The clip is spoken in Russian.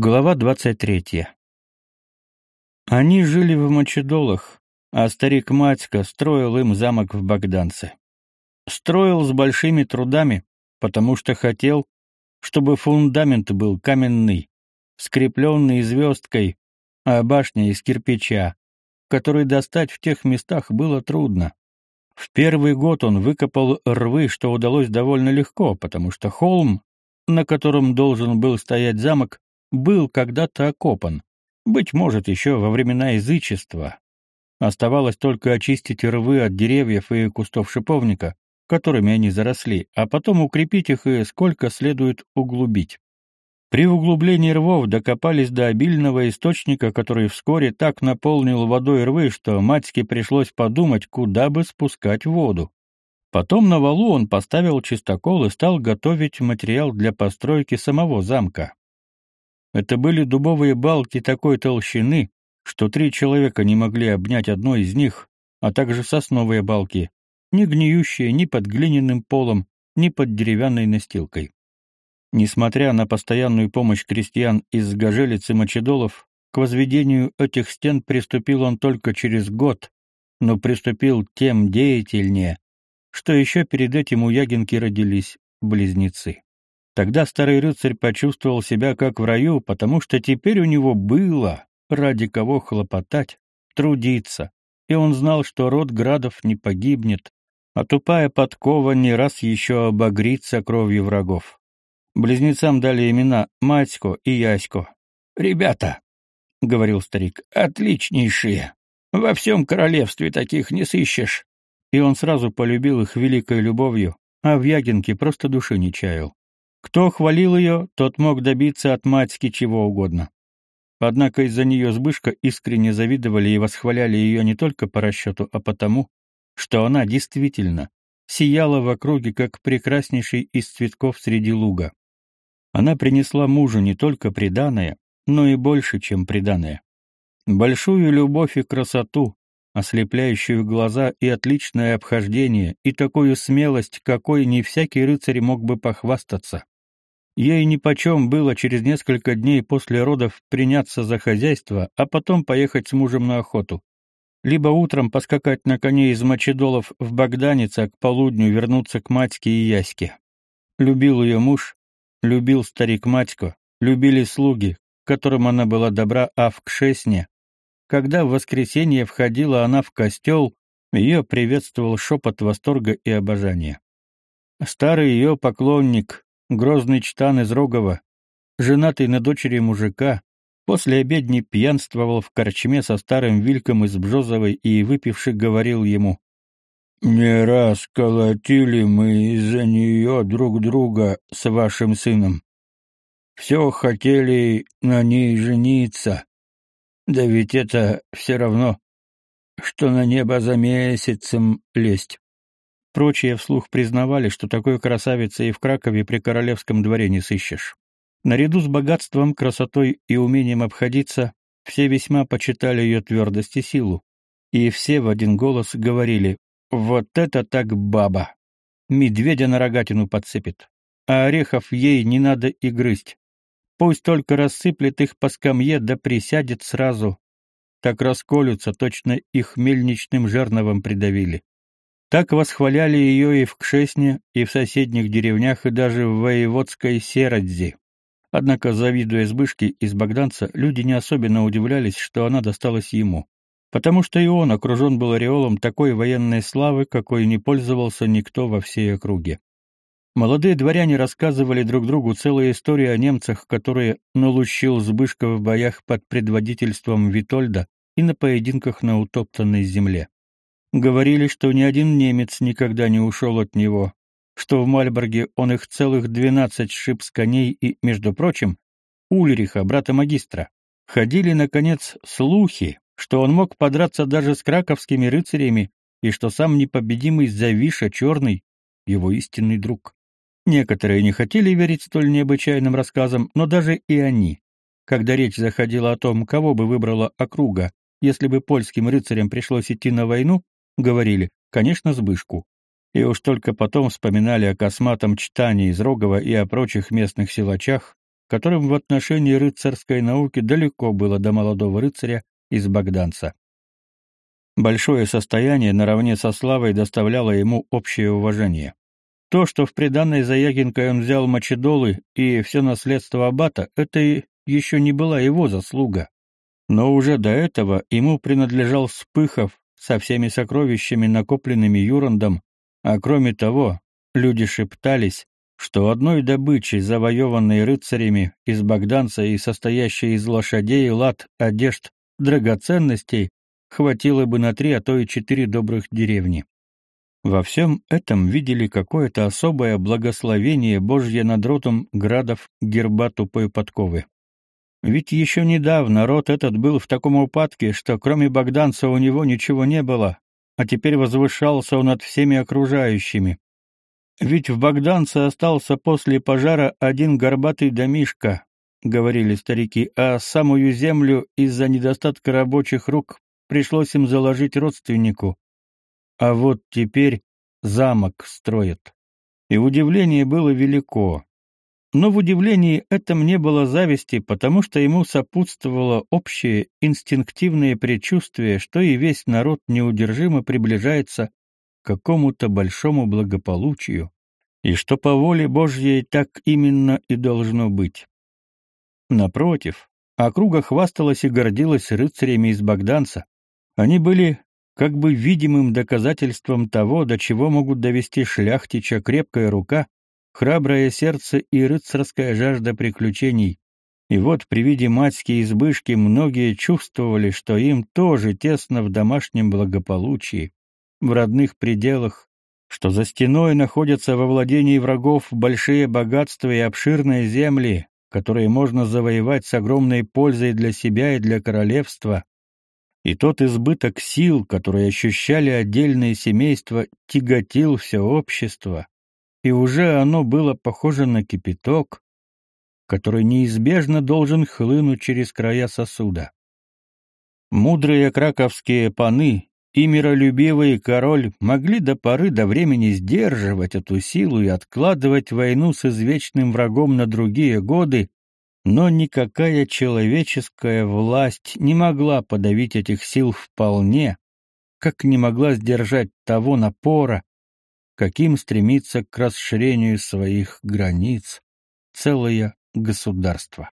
Глава 23. Они жили в Мочедолах, а старик Матька строил им замок в Богданце. Строил с большими трудами, потому что хотел, чтобы фундамент был каменный, скрепленный звездкой, а башня из кирпича, который достать в тех местах было трудно. В первый год он выкопал рвы, что удалось довольно легко, потому что холм, на котором должен был стоять замок, был когда-то окопан, быть может, еще во времена язычества. Оставалось только очистить рвы от деревьев и кустов шиповника, которыми они заросли, а потом укрепить их и сколько следует углубить. При углублении рвов докопались до обильного источника, который вскоре так наполнил водой рвы, что матьке пришлось подумать, куда бы спускать воду. Потом на валу он поставил чистокол и стал готовить материал для постройки самого замка. Это были дубовые балки такой толщины, что три человека не могли обнять одной из них, а также сосновые балки, не гниющие ни под глиняным полом, ни под деревянной настилкой. Несмотря на постоянную помощь крестьян из Гажелиц Мочедолов, к возведению этих стен приступил он только через год, но приступил тем деятельнее, что еще перед этим у Ягинки родились близнецы. Тогда старый рыцарь почувствовал себя как в раю, потому что теперь у него было ради кого хлопотать, трудиться, и он знал, что род градов не погибнет, а тупая подкова не раз еще обогрится кровью врагов. Близнецам дали имена Матько и Ясько. «Ребята», — говорил старик, — «отличнейшие. Во всем королевстве таких не сыщешь». И он сразу полюбил их великой любовью, а в Ягинке просто души не чаял. Кто хвалил ее, тот мог добиться от матьки чего угодно. Однако из-за нее Збышка искренне завидовали и восхваляли ее не только по расчету, а потому, что она действительно сияла в округе, как прекраснейший из цветков среди луга. Она принесла мужу не только приданое, но и больше, чем приданое. Большую любовь и красоту, ослепляющую глаза и отличное обхождение, и такую смелость, какой не всякий рыцарь мог бы похвастаться. Ей нипочем было через несколько дней после родов приняться за хозяйство, а потом поехать с мужем на охоту. Либо утром поскакать на коне из Мочедолов в Богданец, а к полудню вернуться к Матьке и Яське. Любил ее муж, любил старик Матько, любили слуги, которым она была добра, а в Кшесне, когда в воскресенье входила она в костел, ее приветствовал шепот восторга и обожания. Старый ее поклонник, грозный чтан из Рогова, женатый на дочери мужика, после обедни пьянствовал в корчме со старым Вильком из Бжозовой и, выпивший, говорил ему, «Не раз колотили мы из-за нее друг друга с вашим сыном. Все хотели на ней жениться. Да ведь это все равно, что на небо за месяцем лезть. Прочие вслух признавали, что такой красавицы и в Кракове при королевском дворе не сыщешь. Наряду с богатством, красотой и умением обходиться, все весьма почитали ее твердость и силу. И все в один голос говорили «Вот это так баба! Медведя на рогатину подцепит, а орехов ей не надо и грызть. Пусть только рассыплет их по скамье да присядет сразу. Так расколются, точно их мельничным жерновом придавили. Так восхваляли ее и в Кшесне, и в соседних деревнях, и даже в воеводской Серодзе. Однако, завидуя Збышке из Богданца, люди не особенно удивлялись, что она досталась ему. Потому что и он окружен был ореолом такой военной славы, какой не пользовался никто во всей округе. Молодые дворяне рассказывали друг другу целые истории о немцах, которые налущил Збышка в боях под предводительством Витольда и на поединках на утоптанной земле. Говорили, что ни один немец никогда не ушел от него, что в Мальборге он их целых двенадцать шиб с коней и, между прочим, Ульриха, брата магистра. Ходили, наконец, слухи, что он мог подраться даже с краковскими рыцарями и что сам непобедимый Завиша Черный — его истинный друг. Некоторые не хотели верить столь необычайным рассказам, но даже и они, когда речь заходила о том, кого бы выбрала округа, если бы польским рыцарям пришлось идти на войну, говорили, конечно, Збышку. И уж только потом вспоминали о косматом читании из Рогова и о прочих местных силачах, которым в отношении рыцарской науки далеко было до молодого рыцаря из Богданца. Большое состояние наравне со славой доставляло ему общее уважение. То, что в приданной Заягинкой он взял мочедолы и все наследство аббата, это еще не была его заслуга. Но уже до этого ему принадлежал Спыхов со всеми сокровищами, накопленными Юрандом, а кроме того, люди шептались, что одной добычи, завоеванной рыцарями из Богданца и состоящей из лошадей, лад, одежд, драгоценностей, хватило бы на три, а то и четыре добрых деревни. Во всем этом видели какое-то особое благословение Божье над ротом градов герба тупой подковы. Ведь еще недавно род этот был в таком упадке, что кроме богданца у него ничего не было, а теперь возвышался он над всеми окружающими. Ведь в Богданце остался после пожара один горбатый домишка, говорили старики, а самую землю из-за недостатка рабочих рук пришлось им заложить родственнику. А вот теперь замок строят. И удивление было велико. Но в удивлении этом не было зависти, потому что ему сопутствовало общее инстинктивное предчувствие, что и весь народ неудержимо приближается к какому-то большому благополучию, и что по воле Божьей так именно и должно быть. Напротив, округа хвасталась и гордилась рыцарями из Богданца. Они были как бы видимым доказательством того, до чего могут довести шляхтича крепкая рука, храброе сердце и рыцарская жажда приключений. И вот при виде матьки избышки многие чувствовали, что им тоже тесно в домашнем благополучии, в родных пределах, что за стеной находятся во владении врагов большие богатства и обширные земли, которые можно завоевать с огромной пользой для себя и для королевства. И тот избыток сил, который ощущали отдельные семейства, тяготил все общество, и уже оно было похоже на кипяток, который неизбежно должен хлынуть через края сосуда. Мудрые краковские паны и миролюбивый король могли до поры до времени сдерживать эту силу и откладывать войну с извечным врагом на другие годы, но никакая человеческая власть не могла подавить этих сил вполне, как не могла сдержать того напора, каким стремится к расширению своих границ целое государство.